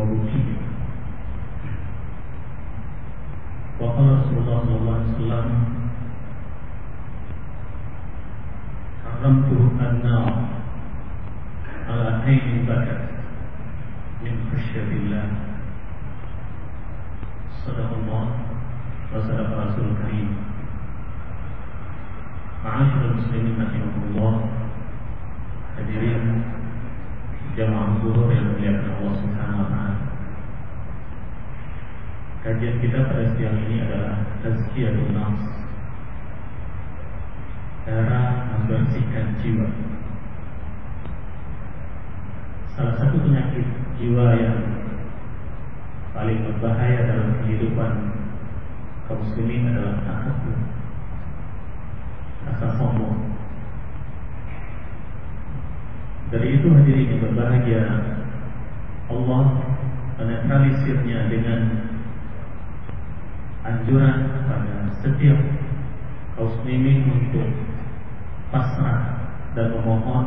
وبكيا وقال رسول الله صلى الله عليه وسلم حرمت النار على عين بكت من خشية الله؟ صدق الله وصدق رسول الكريم. Ma'asyiral muslimin rahimahullah Hadirin Jamaah zuhur yang dimuliakan Allah Subhanahu wa taala. Kajian kita pada siang ini adalah tazkiyatun nafs. Cara membersihkan jiwa. Salah satu penyakit jiwa yang paling berbahaya dalam kehidupan kaum muslimin adalah takabur rasa sombong. Dari itu hadirin yang berbahagia, Allah menetralisirnya dengan anjuran kepada setiap kaum muslimin untuk pasrah dan memohon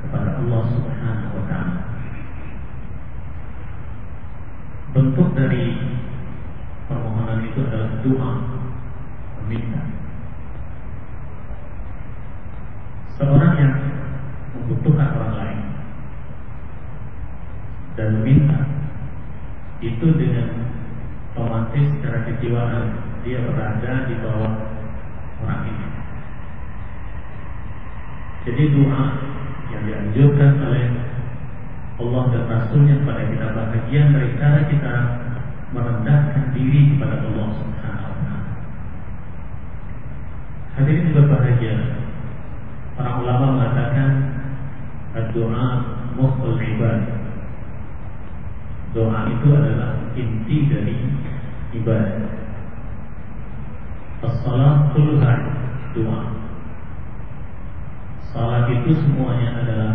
kepada Allah Subhanahu wa taala. Bentuk dari permohonan itu adalah doa meminta seorang yang membutuhkan orang lain dan meminta itu dengan otomatis secara kejiwaan dia berada di bawah orang ini. Jadi doa yang dianjurkan oleh Allah dan Rasulnya kepada kita bahagian dari cara kita merendahkan diri kepada Allah Subhanahu wa taala. Hadirin berbahagia, doa mukhul ibadah. Doa itu adalah inti dari ibadah. As-salat doa. Salat itu semuanya adalah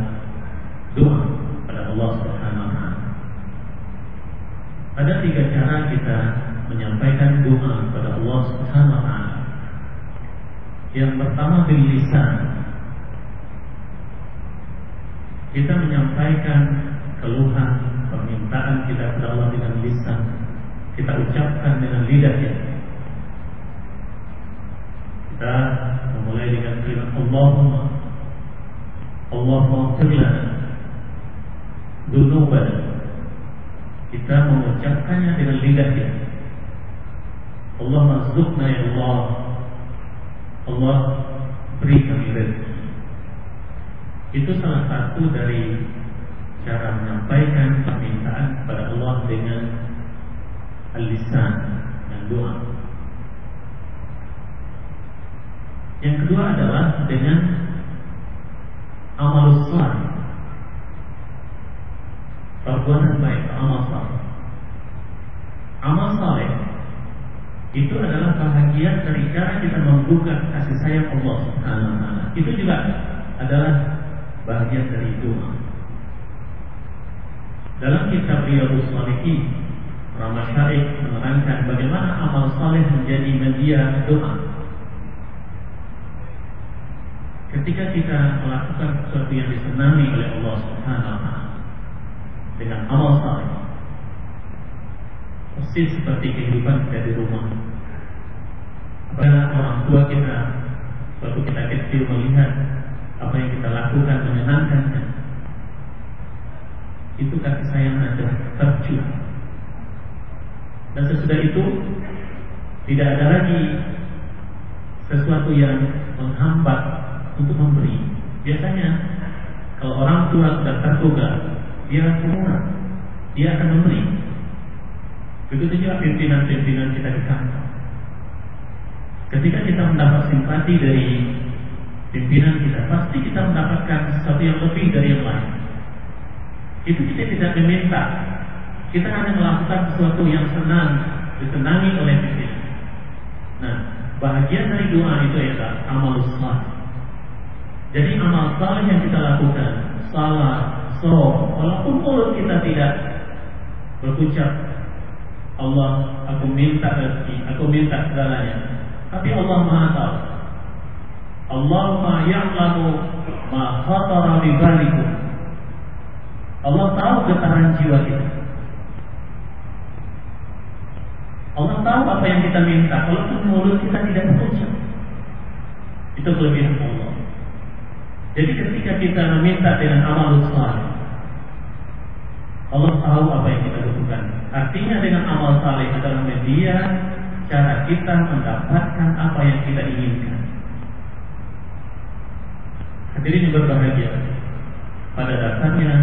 doa pada Allah Subhanahu wa. Ada tiga cara kita menyampaikan doa kepada Allah Subhanahu wa. Yang pertama bil lisan, kita menyampaikan keluhan permintaan kita kepada Allah dengan lisan. Kita ucapkan dengan lidah ya kita memulai dengan kalimat Allahumma Allahumma firlana dunuban kita mengucapkannya dengan lidah ya Allah mazukna ya Allah. Allah beri kami rezeki itu salah satu dari cara menyampaikan permintaan kepada Allah dengan al-lisan dan doa. Yang kedua adalah dengan amal saleh. Perbuatan baik, amal saleh. Amal saleh itu adalah bahagian dari cara kita membuka kasih sayang Allah. Itu juga adalah bagian dari doa. Dalam kitab Riyadhus Shalihin, Rama Syarif menerangkan bagaimana amal saleh menjadi media doa. Ketika kita melakukan sesuatu yang disenangi oleh Allah Subhanahu wa dengan amal saleh, persis seperti kehidupan kita di rumah. Apabila orang tua kita suatu kita kecil melihat apa yang kita lakukan menyenangkannya itu kasih sayang ada tercurah dan sesudah itu Tidak ada lagi sesuatu yang menghambat untuk memberi. Biasanya kalau orang tua sudah tertuga, dia murah, dia akan memberi. Begitu juga pimpinan-pimpinan kita di kantor. Ketika kita mendapat simpati dari pimpinan kita, pasti kita mendapatkan sesuatu yang lebih dari yang lain. Itu kita tidak meminta, kita hanya melakukan sesuatu yang senang, disenangi oleh pimpinan. Nah, bahagian dari doa itu adalah amal saleh. Jadi amal saleh yang kita lakukan, salat, sholat, walaupun mulut kita tidak berucap Allah, aku minta rezeki, aku minta segalanya. Tapi Allah Maha tahu. Allah Maha ya'lamu ma khatara. Allah tahu getaran jiwa kita. Allah tahu apa yang kita minta, walaupun mulut kita tidak berucap. Itu kelebihan Allah. Jadi ketika kita meminta dengan amal saleh, Allah tahu apa yang kita butuhkan. Artinya dengan amal saleh adalah media cara kita mendapatkan apa yang kita inginkan. Hadirin yang berbahagia. Pada dasarnya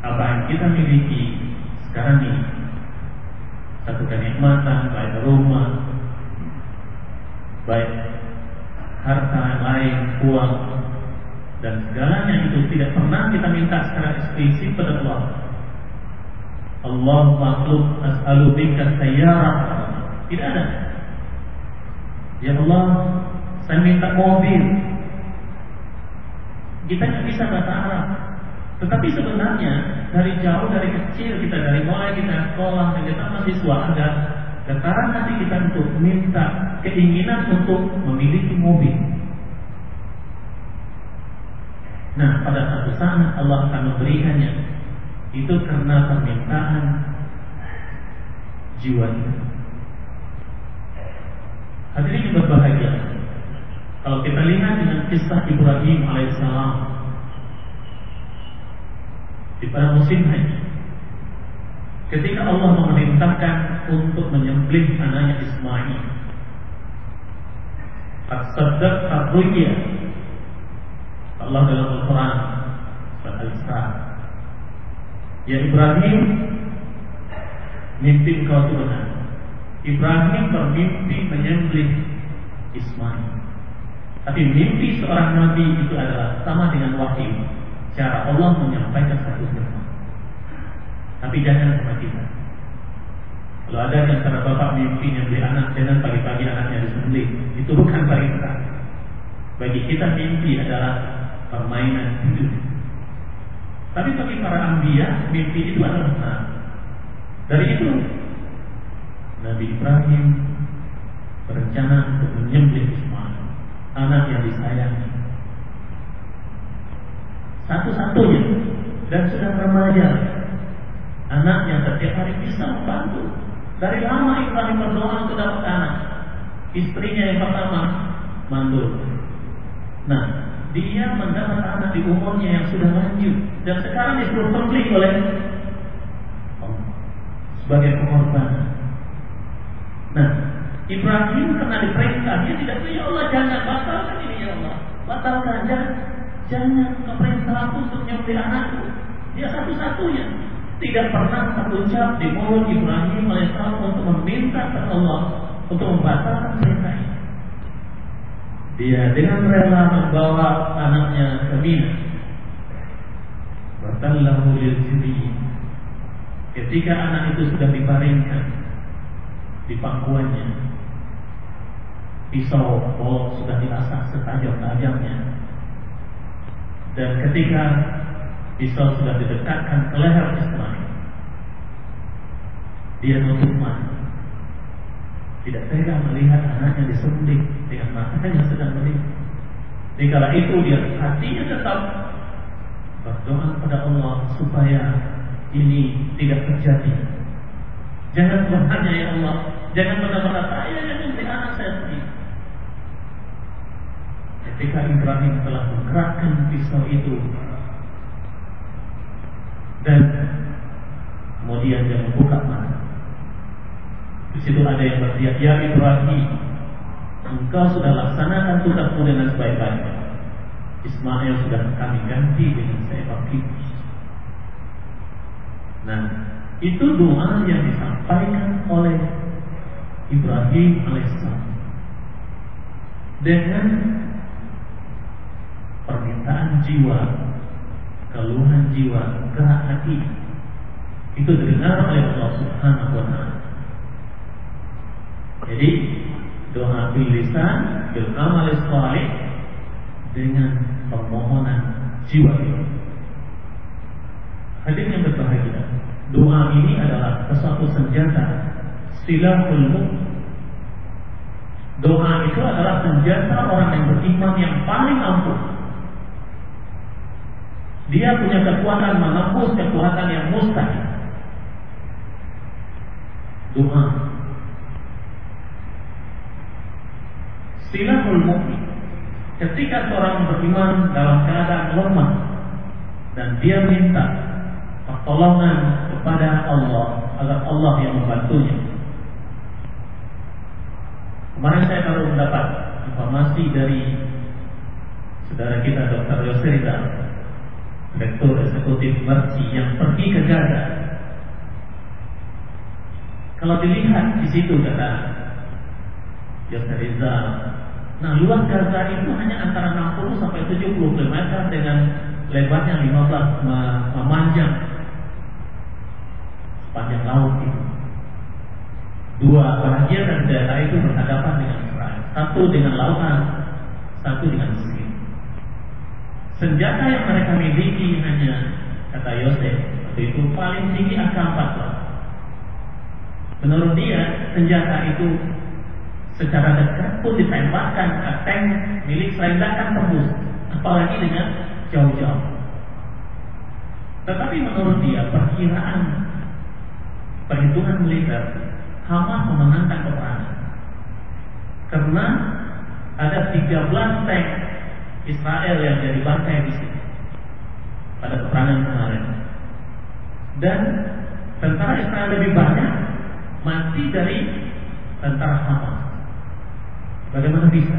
apa yang kita miliki sekarang ini satu kenikmatan baik rumah, baik harta yang lain, uang, dan segalanya itu tidak pernah kita minta secara eksplisit pada Allah. Allah makhluk as'alu bika sayyarah. Tidak ada. Ya Allah, saya minta mobil. Kita bisa bahasa Arab. Tetapi sebenarnya dari jauh dari kecil kita dari mulai kita sekolah dan kita mahasiswa ada getaran hati kita untuk minta keinginan untuk memiliki mobil. Nah, pada satu saat Allah akan memberikannya. Itu karena permintaan jiwa kita. Hadirin berbahagia. Kalau kita lihat dengan kisah Ibrahim alaihissalam di pada musim haji, ketika Allah memerintahkan untuk menyembelih anaknya Ismail, As-Saddaq Allah dalam Al-Quran Al-Isra Ya Ibrahim Mimpi kau itu benar. Ibrahim bermimpi menyembelih Ismail Tapi mimpi seorang Nabi itu adalah sama dengan wahyu. Cara Allah menyampaikan satu firman Tapi jangan sama kita. Kalau ada yang cara bapak mimpi nyembelih anak Jangan pagi-pagi anaknya disembelih. Itu bukan perintah Bagi kita mimpi adalah permainan hidup. Tapi bagi para ambia, mimpi itu adalah benar. Dari itu, Nabi Ibrahim berencana untuk menyembelih anak yang disayangi. Satu-satunya dan sudah remaja, anak yang setiap hari bisa membantu. Dari lama Ibrahim berdoa untuk dapat anak. Istrinya yang pertama mandul. Nah, dia mendapat anak di umurnya yang sudah lanjut dan sekarang disuruh pergi oleh sebagai pengorbanan. Nah, Ibrahim karena diperintah dia tidak punya Allah jangan batalkan ini ya Allah, batalkan jangan jangan keperintah aku untuk nyembelih anakku. Dia satu-satunya tidak pernah terucap di mulut Ibrahim alaihissalam untuk meminta kepada Allah untuk membatalkan perintah ini. Dia dengan rela membawa anaknya ke Mina. Bertallahu lil Ketika anak itu sudah diparingkan di pangkuannya, pisau bolong sudah diasah setajam-tajamnya. Dan ketika pisau sudah didekatkan ke leher Ismail, dia nutup mata tidak tega melihat anaknya disembelih dengan matanya sedang melihat. Di kala itu dia hatinya tetap berdoa kepada Allah supaya ini tidak terjadi. Jangan bertanya ya Allah, jangan benar-benar saya yang memberi anak saya. Ketika Ibrahim telah menggerakkan pisau itu dan kemudian dia membuka mata Di situ ada yang berteriak, Ya Ibrahim, engkau sudah laksanakan tugasmu dengan sebaik-baiknya. Ismail sudah kami ganti dengan seekor tikus. Nah, itu doa yang disampaikan oleh Ibrahim alaihissalam dengan permintaan jiwa, keluhan jiwa, gerak hati. Itu didengar oleh Allah Subhanahu wa taala. Jadi doa bil lisan bil amal dengan permohonan jiwa ini. Hadir yang berbahagia. Doa ini adalah sesuatu senjata silahul. Doa itu adalah senjata orang yang beriman yang paling ampuh. Dia punya kekuatan menembus kekuatan yang mustahil. Doa. Silahul mu'min. Ketika seorang beriman dalam keadaan lemah dan dia minta pertolongan kepada Allah agar Allah yang membantunya. Kemarin saya baru mendapat informasi dari saudara kita Dr. Yosrita, Direktur Eksekutif Mercy yang pergi ke Gaza. Kalau dilihat di situ kata Yosrita, nah luas Gaza itu hanya antara 60 sampai 70 km dengan lebarnya 15 memanjang sepanjang laut itu dua bagian dan daerah itu berhadapan dengan Israel. Satu dengan lautan, satu dengan Mesir. Senjata yang mereka miliki hanya kata Yosef itu paling tinggi angka 4 Menurut dia senjata itu secara dekat pun ditembakkan ke tank milik Israel akan tembus, apalagi dengan jauh-jauh. Tetapi menurut dia perkiraan perhitungan militer Hamas memenangkan peperangan. Karena ada 13 tank Israel yang jadi bangkai di sini pada peperangan kemarin. Dan tentara Israel lebih banyak mati dari tentara Hamas. Bagaimana bisa?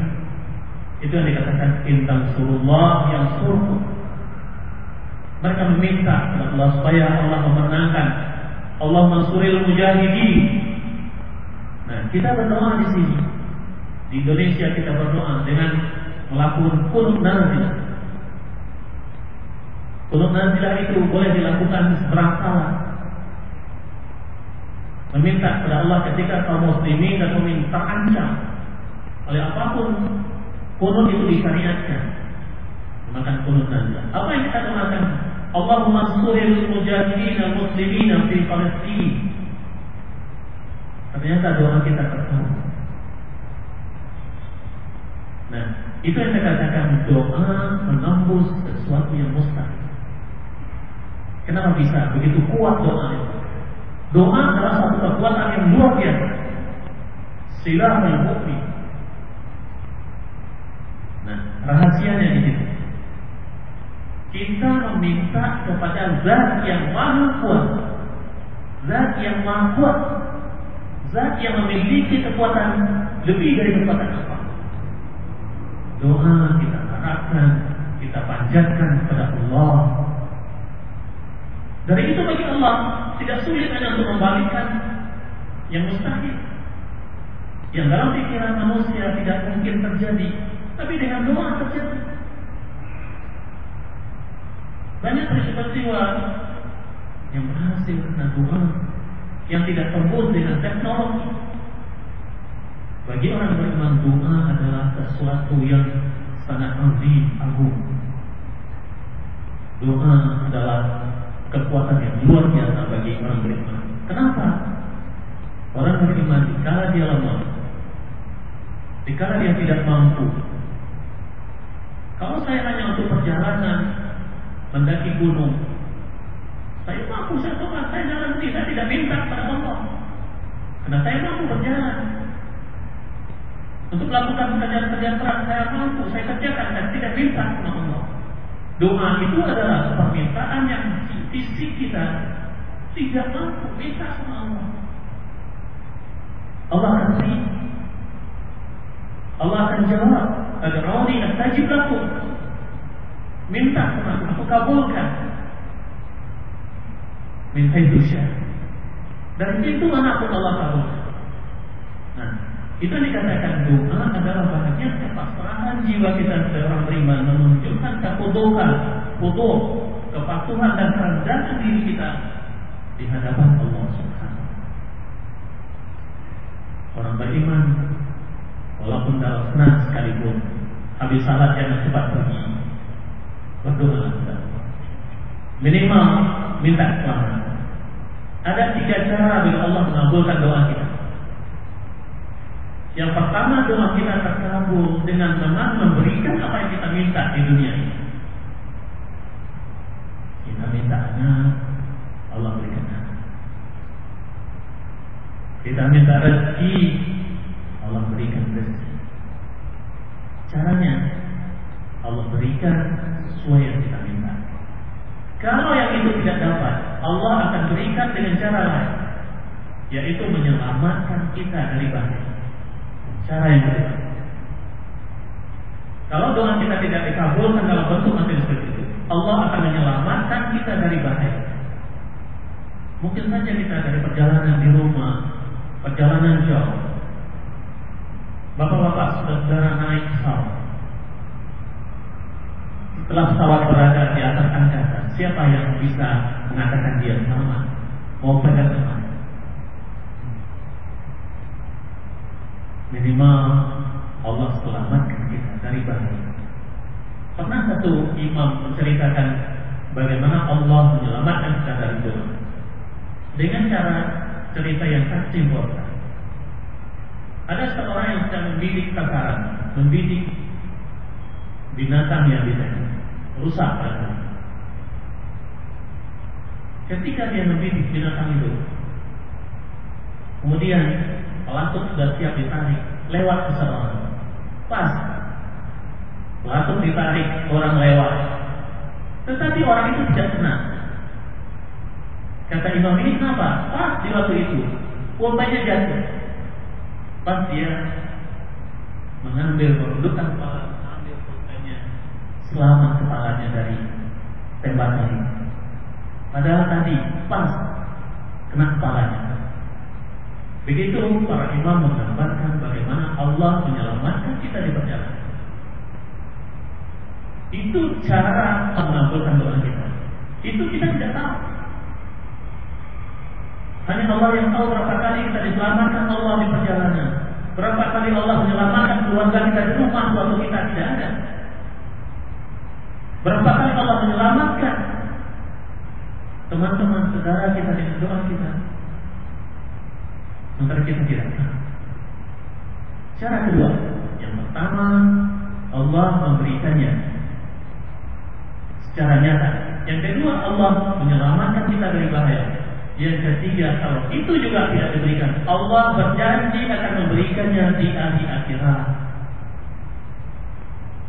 Itu yang dikatakan intan surullah yang suruh. Mereka meminta kepada Allah supaya Allah memenangkan Allah mansuril mujahidin Nah, kita berdoa di sini. Di Indonesia kita berdoa dengan melakukan kunut nazilah. Kunut nazilah itu boleh dilakukan berangkala. Meminta kepada Allah ketika kaum muslimin dan meminta terancam oleh apa pun kunut itu disyariatkan. Maka kunut nazilah. Apa yang kita doakan? Allahumma suril mujahidin al-muslimin fi Palestina Ternyata doa kita terkabul. Nah, itu yang saya katakan doa menembus sesuatu yang mustahil. Kenapa bisa begitu kuat doa itu? Doa adalah satu kekuatan yang luar biasa. Silahul mukmin. Nah, rahasianya di situ. Kita meminta kepada zat yang maha kuat. Zat yang maha kuat Zat yang memiliki kekuatan lebih dari kekuatan Allah. Doa kita harapkan, kita panjatkan kepada Allah. Dari itu bagi Allah tidak sulit hanya untuk membalikkan yang mustahil. Yang dalam pikiran manusia tidak mungkin terjadi, tapi dengan doa terjadi. Banyak peristiwa yang berhasil karena doa yang tidak tembus dengan teknologi. Bagi orang beriman doa adalah sesuatu yang sangat azim, agung. Doa adalah kekuatan yang luar biasa bagi orang beriman. Kenapa? Orang beriman dikala dia lemah, dikala dia tidak mampu. Kalau saya hanya untuk perjalanan mendaki gunung, saya mampu saya tobat, saya jalan saya tidak minta kepada Allah. Karena saya mampu berjalan. Untuk melakukan pekerjaan-pekerjaan berat saya mampu, saya kerjakan, saya tidak minta kepada Allah. Doa itu adalah permintaan yang fisik kita tidak mampu minta sama Allah. Allah terima. Allah akan jawab. Adrauni astajib lakum. Minta sama aku kabulkan. Min haitsu Dari pintu mana pun Allah kabulkan. Nah, itu dikatakan doa adalah bahagian kepasrahan jiwa kita sebagai orang beriman menunjukkan kekuduhan, kuduh, kepatuhan dan kerendahan diri kita di hadapan Allah Subhanahu Orang beriman walaupun dalam senang sekalipun habis salat jangan cepat pergi berdoa minimal minta selamat ada tiga cara bila Allah mengabulkan doa kita yang pertama doa kita terkabul dengan memang memberikan apa yang kita minta di dunia ini kita minta anak Allah berikan anak kita minta rezeki Allah berikan rezeki Caranya Allah berikan sesuai yang kita minta. Kalau yang itu tidak dapat, Allah akan berikan dengan cara lain, yaitu menyelamatkan kita dari bahaya. Cara yang kedua. Kalau doa kita tidak dikabulkan dalam bentuk materi seperti itu, Allah akan menyelamatkan kita dari bahaya. Mungkin saja kita dari perjalanan di rumah, perjalanan jauh, Bapak-bapak, saudara naik pesawat. Setelah pesawat berada di atas angkasa, siapa yang bisa mengatakan dia selamat? Mau pada ke mana? Minimal Allah selamatkan kita dari bahaya. Pernah satu imam menceritakan bagaimana Allah menyelamatkan kita dari dosa dengan cara cerita yang sangat singkat. Ada seorang yang sedang membidik kakaran, membidik binatang yang bisa rusak pada Ketika dia membidik binatang itu, kemudian pelatuk sudah siap ditarik lewat seseorang. Pas pelatuk ditarik orang lewat, tetapi orang itu tidak senang. Kata imam ini kenapa? Pas di waktu itu, kuotanya jatuh. Pas dia mengambil menundukkan kepala, mengambil pulpennya, selamat kepalanya dari tembakan ini. Padahal tadi pas kena kepalanya. Begitu para imam menggambarkan bagaimana Allah menyelamatkan kita di perjalanan. Itu cara mengabulkan doa kita. Itu kita tidak tahu. Hanya Allah yang tahu berapa kali kita diselamatkan Allah di perjalanan. Berapa kali Allah menyelamatkan keluarga kita di rumah suatu kita tidak ada. Berapa kali Allah menyelamatkan teman-teman saudara kita di doa kita. Sementara kita tidak tahu. Cara kedua, yang pertama Allah memberikannya secara nyata. Yang kedua Allah menyelamatkan kita dari bahaya. Yang ketiga, kalau itu juga tidak diberikan, Allah berjanji akan memberikannya di hari akhirat.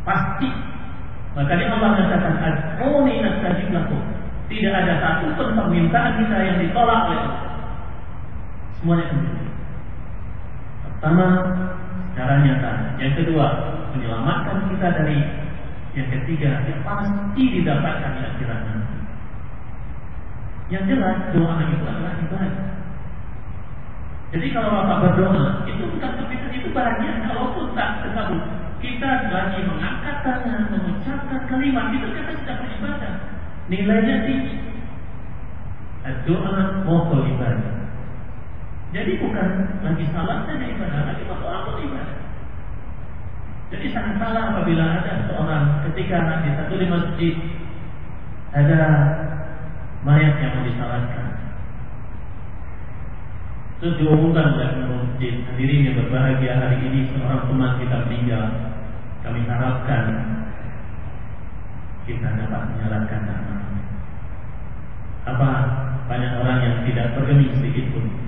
Pasti. Makanya Allah mengatakan, "Ad'uni astajib lakum." Tidak ada satu pun permintaan kita yang ditolak oleh Allah. Semuanya kembali. Pertama, cara nyata. Yang kedua, menyelamatkan kita dari yang ketiga, yang pasti didapatkan di akhirat. Yang jelas doa itu adalah ibadah. Jadi kalau bapak berdoa itu bukan kepikiran itu bahagia. Kalaupun tak terkabul, kita lagi mengangkat tangan, mengucapkan kalimat itu kita sudah beribadah. Nilainya tinggi. Doa mokol ibadah. Lagi salah saja ibadah, lagi berdoa pun ibadah. Jadi sangat salah apabila ada seorang ketika di satu di masjid ada mayat yang mau disalatkan. Terus diumumkan oleh masjid hadirin yang berbahagia hari ini seorang teman kita meninggal. Kami harapkan kita dapat menyalatkan nama. Apa banyak orang yang tidak bergeming sedikit pun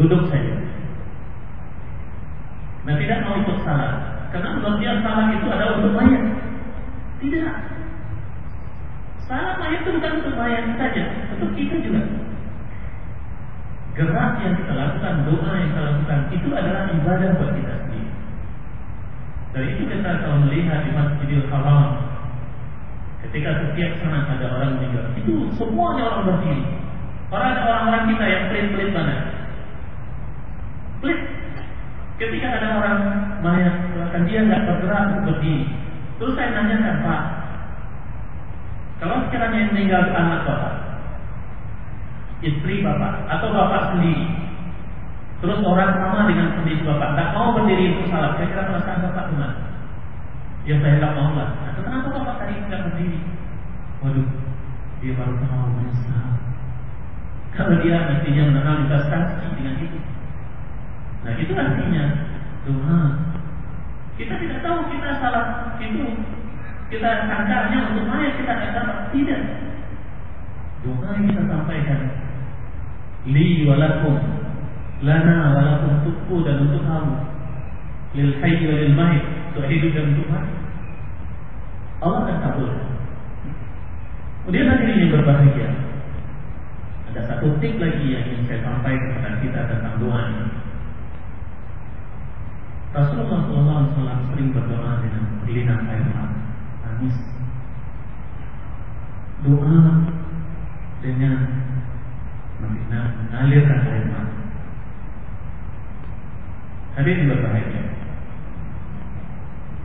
duduk saja. Nah tidak mau ikut salat karena dia salat itu adalah untuk mayat. Tidak, Salah mayat itu bukan untuk mayat saja, untuk kita juga. Gerak yang kita lakukan, doa yang kita lakukan, itu adalah ibadah buat kita sendiri. Dan itu kita kalau melihat di Masjidil Haram Ketika setiap sana ada orang meninggal Itu semuanya orang berdiri Orang ada orang-orang kita yang pelit-pelit Pelit Ketika ada orang mayat Bahkan dia nggak bergerak berdiri Terus saya nanyakan Pak Kalau sekiranya yang meninggal anak Bapak Istri Bapak Atau Bapak sendiri Terus orang sama dengan sendiri Bapak Tak mau berdiri itu salah Saya kira perasaan Bapak gimana Ya saya tak mau lah. Nah, kenapa bapak tadi tidak berdiri? Waduh, dia baru tahu menyesal. Kalau dia mestinya mengenal investasi dengan itu. Nah itu artinya Tuhan. Kita tidak tahu kita salah itu. Kita sangkanya untuk mayat kita tidak dapat. Tidak. Doa yang kita sampaikan. Li walakum. Lana walakum tuku dan untuk kamu. Lil hayy wa lil untuk hidup dan untuk mati. Allah akan kabul. Kemudian hadirin yang berbahagia. Ada satu tip lagi yang ingin saya sampaikan kepada kita tentang doa ini. Rasulullah SAW sering berdoa dengan berlinang air mata, nangis. Doa dengan mengalirkan air mata. Hadirin berbahagia.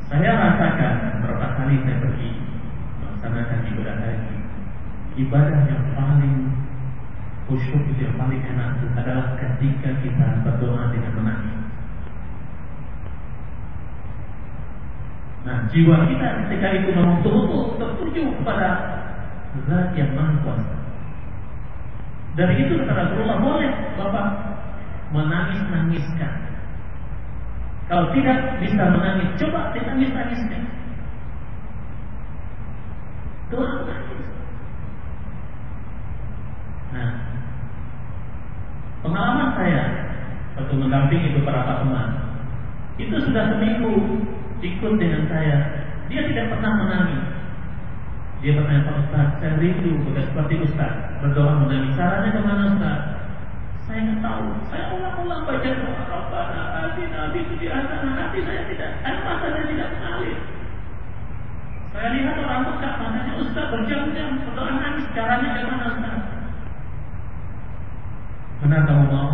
Saya rasakan beberapa kali saya pergi melaksanakan ibadah haji. Ibadah yang paling khusyuk yang paling enak adalah ketika kita berdoa dengan menangis. Nah, jiwa kita ketika itu memang betul tertuju kepada Zat yang Maha Kuasa. Dari itu kata Rasulullah boleh Bapak menangis-nangiskan kalau tidak bisa menangis, coba ditangis-nangisnya. Doa menangis. Nah, pengalaman saya waktu mendampingi beberapa teman, itu sudah seminggu ikut dengan saya. Dia tidak pernah menangis. Dia bertanya, Pak Ustaz, saya rindu bukan seperti Ustaz berdoa menangis. Caranya ke mana Ustaz? Saya nggak tahu. Saya ulang-ulang baca doa Rabbana atina fid dunya hasanah. Nanti saya tidak, air mata saya tidak mengalir. Saya lihat orang pekak matanya Ustaz berjam-jam berdoa nangis. Caranya bagaimana Ustaz? Benar kamu mau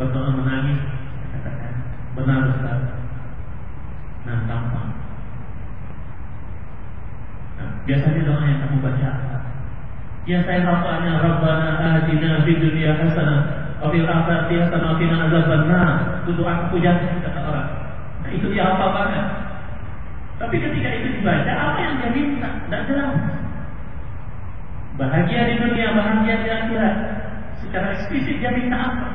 berdoa menangis? Benar Ustaz. Nah gampang. Nah, biasanya doa yang kamu baca yang saya hafalnya Rabbana atina fid dunya hasanah wa fil akhirati hasanah wa qina azabannar. Itu doa pujian kata orang. Nah, itu dia hafal banget. Tapi ketika itu dibaca, apa yang dia minta? Tidak jelas. Bahagia di dunia, bahagia di akhirat. Secara eksplisit dia minta apa?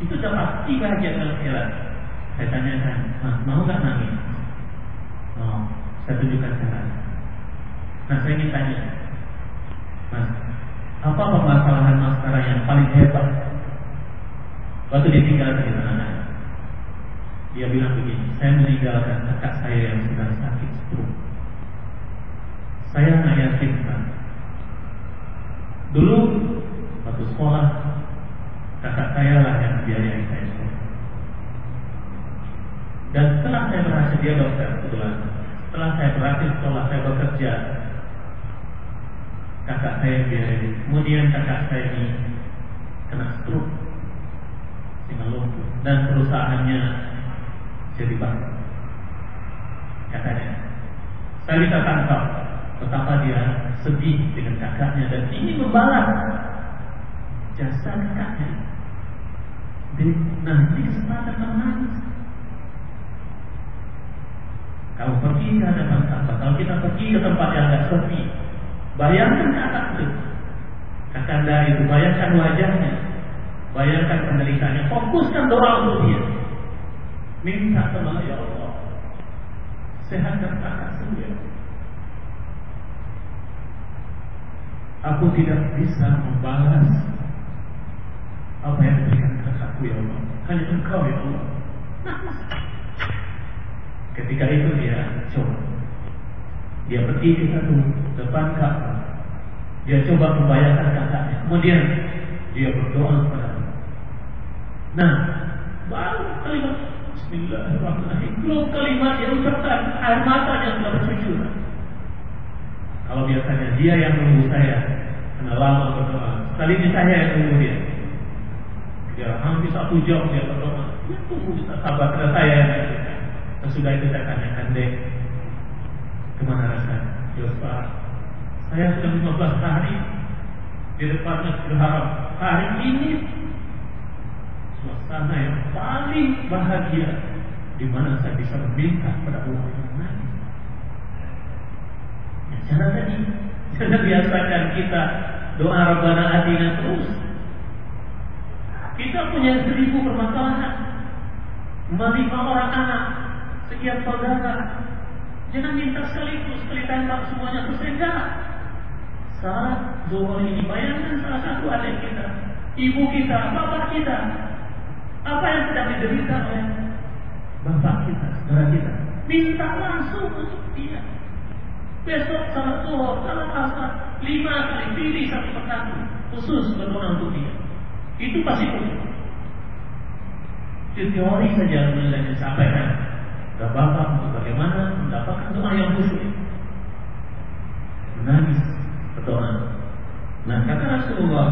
Itu sudah pasti bahagia di akhirat. Saya tanyakan, nah, mau gak nangis? Oh, saya tunjukkan cara. Nah, saya ingin tanya, Nah, apa permasalahan Mas yang paling hebat? Waktu ditinggalkan di tanah air. Dia bilang begini, saya meninggalkan kakak saya yang sedang sakit stroke. Saya nggak yakin kan. Dulu waktu sekolah kakak saya lah yang biayai saya. Dan setelah saya berhasil dia dokter kebetulan. Setelah saya berhasil sekolah saya bekerja kakak saya biayai. Kemudian kakak saya ini kena stroke dengan lumpuh dan perusahaannya jadi bangkrut. Katanya, saya bisa tangkap betapa dia sedih dengan kakaknya dan ingin membalas jasa kakaknya. Jadi nanti kesempatan menangis. Kalau pergi ke hadapan Ka'bah, kalau kita pergi ke tempat yang agak sepi, Bayangkan kakak itu. Kakanda itu, bayangkan wajahnya. Bayangkan penderitaannya. Fokuskan doa untuk dia. Minta sama ya Allah. Sehatkan kakak sendiri. Aku tidak bisa membalas apa yang diberikan kakakku ya Allah. Hanya engkau ya Allah. Nah, ketika itu dia coba dia pergi ke satu depan Ka'bah. Dia coba membayangkan kakaknya. Kemudian dia berdoa kepada Allah. Nah, baru kalimat Bismillahirrahmanirrahim. Belum kalimat yang ucapkan air mata yang sudah bercucuran. Kalau biasanya dia yang menunggu saya, karena lama berdoa. Kali ini saya yang menunggu dia. Dia hampir satu jam dia berdoa. Dia tunggu kita saya yang Sesudah itu saya tanyakan deh, ke mana rasanya? Ya Ustaz, saya sudah 15 hari di depan Masjidil Haram. Hari ini suasana yang paling bahagia di mana saya bisa meminta pada Allah yang lain. Ya, cara tadi, jangan biasakan kita doa Rabbana Atina terus. Kita punya seribu permasalahan, lima orang anak, sekian saudara. Jangan minta sekaligus, sekali tembak semuanya enggak. Saat zuhur ini bayangkan salah satu adik kita, ibu kita, bapak kita, apa yang sedang diderita oleh bapak kita, saudara kita, minta langsung untuk dia. Besok salat zuhur, salat asar, lima kali pilih satu persatu, khusus berdoa untuk dia. Itu pasti khusus. Di teori saja mulai disampaikan Bapak untuk bagaimana mendapatkan doa yang khusyuk. Menangis berdoa. Nah kata Rasulullah,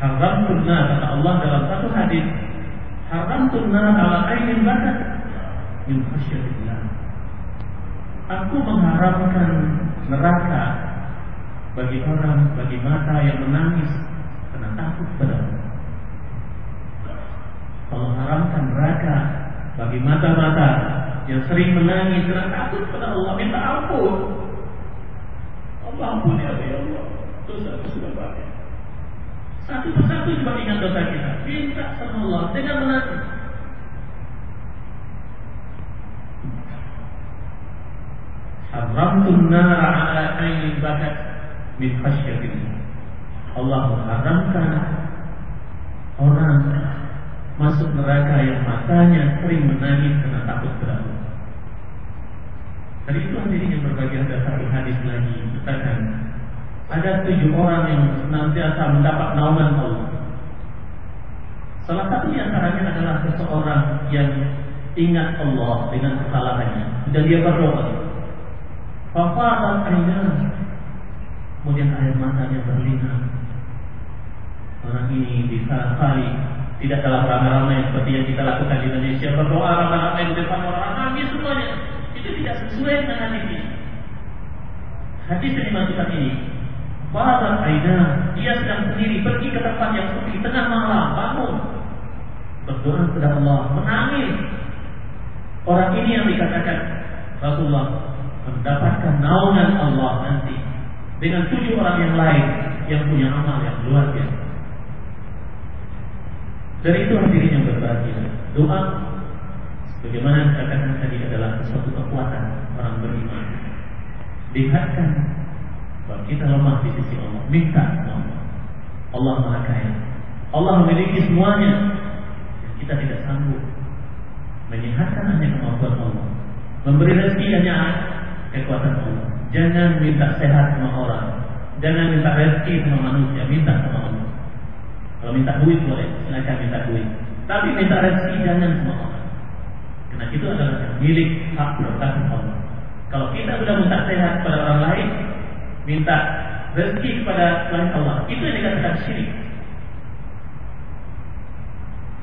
haram tunna kata Allah dalam satu hadis, haram tunna ala ainin bakat min khasyatillah. Aku mengharamkan neraka bagi orang, bagi mata yang menangis karena takut pada Allah. Allah haramkan neraka bagi mata-mata yang sering menangis karena takut pada Allah minta ampun. Allah ampun ya Allah. Dosa sudah banyak. Satu persatu coba ingat dosa kita. Minta sama Allah dengan menangis. Haramtun nara ala aini bakat min khasyatillah. Allah mengharamkan orang masuk neraka yang matanya sering menangis karena takut berat. Tadi itu hadirin yang berbagi ada satu hadis lagi katakan ada tujuh orang yang senantiasa mendapat naungan Allah. Salah satu di antaranya adalah seseorang yang ingat Allah dengan kesalahannya dan dia berdoa. Fafadat aina Kemudian air matanya berlinang Orang ini bisa kali tidak dalam ramai-ramai seperti yang kita lakukan di Indonesia berdoa ramai-ramai di depan orang nangis semuanya. Itu tidak sesuai dengan ini. Hadis yang dimaksudkan ini Bahasa Aida Dia sedang sendiri pergi ke tempat yang sepi Tengah malam bangun Berdoa kepada Allah Menangis Orang ini yang dikatakan Rasulullah Mendapatkan naungan Allah nanti Dengan tujuh orang yang lain Yang punya amal yang luar biasa dari itu hadirin yang berbahagia. Doa bagaimana dikatakan tadi adalah sesuatu kekuatan orang beriman. Lihatkan bahwa kita lemah di sisi Allah. Minta Allah. Allah Maha Kaya. Allah memiliki semuanya. Kita tidak sanggup. Menyehatkan hanya kemampuan Allah. Memberi rezeki hanya kekuatan Allah. Jangan minta sehat sama orang. Jangan minta rezeki sama manusia. Minta sama Allah. Kalau minta duit boleh, silakan minta duit. Tapi minta rezeki jangan semua orang. Karena itu adalah milik hak prerogatif Allah. Kalau kita sudah minta sehat kepada orang lain, minta rezeki kepada selain Allah, itu yang dikatakan syirik.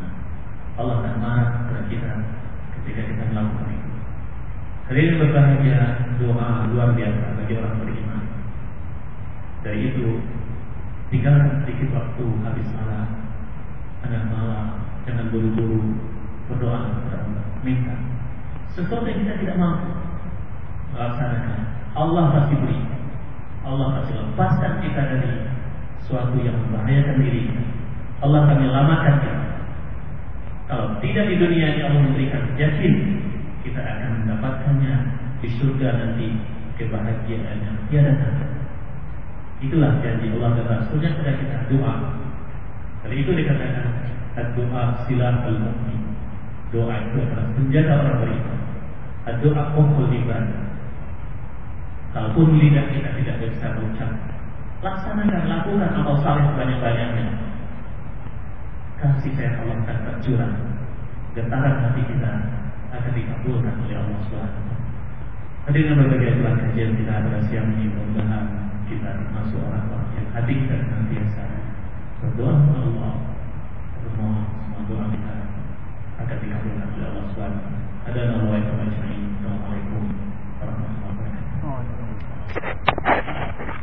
Nah, Allah akan marah kepada kita ketika kita melakukan itu. Hari ini berbahagia doa luar biasa bagi orang beriman. Dari itu Tinggalkan sedikit waktu habis malam. Tengah malam Jangan buru-buru Berdoa kepada Allah. Minta. Sesuatu yang kita tidak mampu Laksanakan. Allah pasti beri. Allah pasti lepaskan kita dari Suatu yang membahayakan diri. Allah akan menyelamatkan kita. Kalau tidak di dunia ini Allah memberikan Yakin kita akan mendapatkannya Di surga nanti. Kebahagiaannya Tiada tanda Itulah janji Allah dan Rasulnya kepada kita doa. Dari itu dikatakan doa silah al mu'min. Doa itu adalah senjata orang beriman. Doa kumpul ibadah. Kalaupun lidah kita tidak bisa berucap, laksanakan, lakukan amal saleh sebanyak-banyaknya. kasih sayang Allah akan tercurah. Getaran hati kita akan dikabulkan oleh Allah Subhanahu Hadirin berbagai acara kajian kita pada siang ini mudah-mudahan kita masuk orang-orang yang hati kita senantiasa berdoa kepada Allah. Semua semua doa kita. Akan dikabulkan oleh Allah SWT. Ada nama wa Assalamualaikum warahmatullahi wabarakatuh.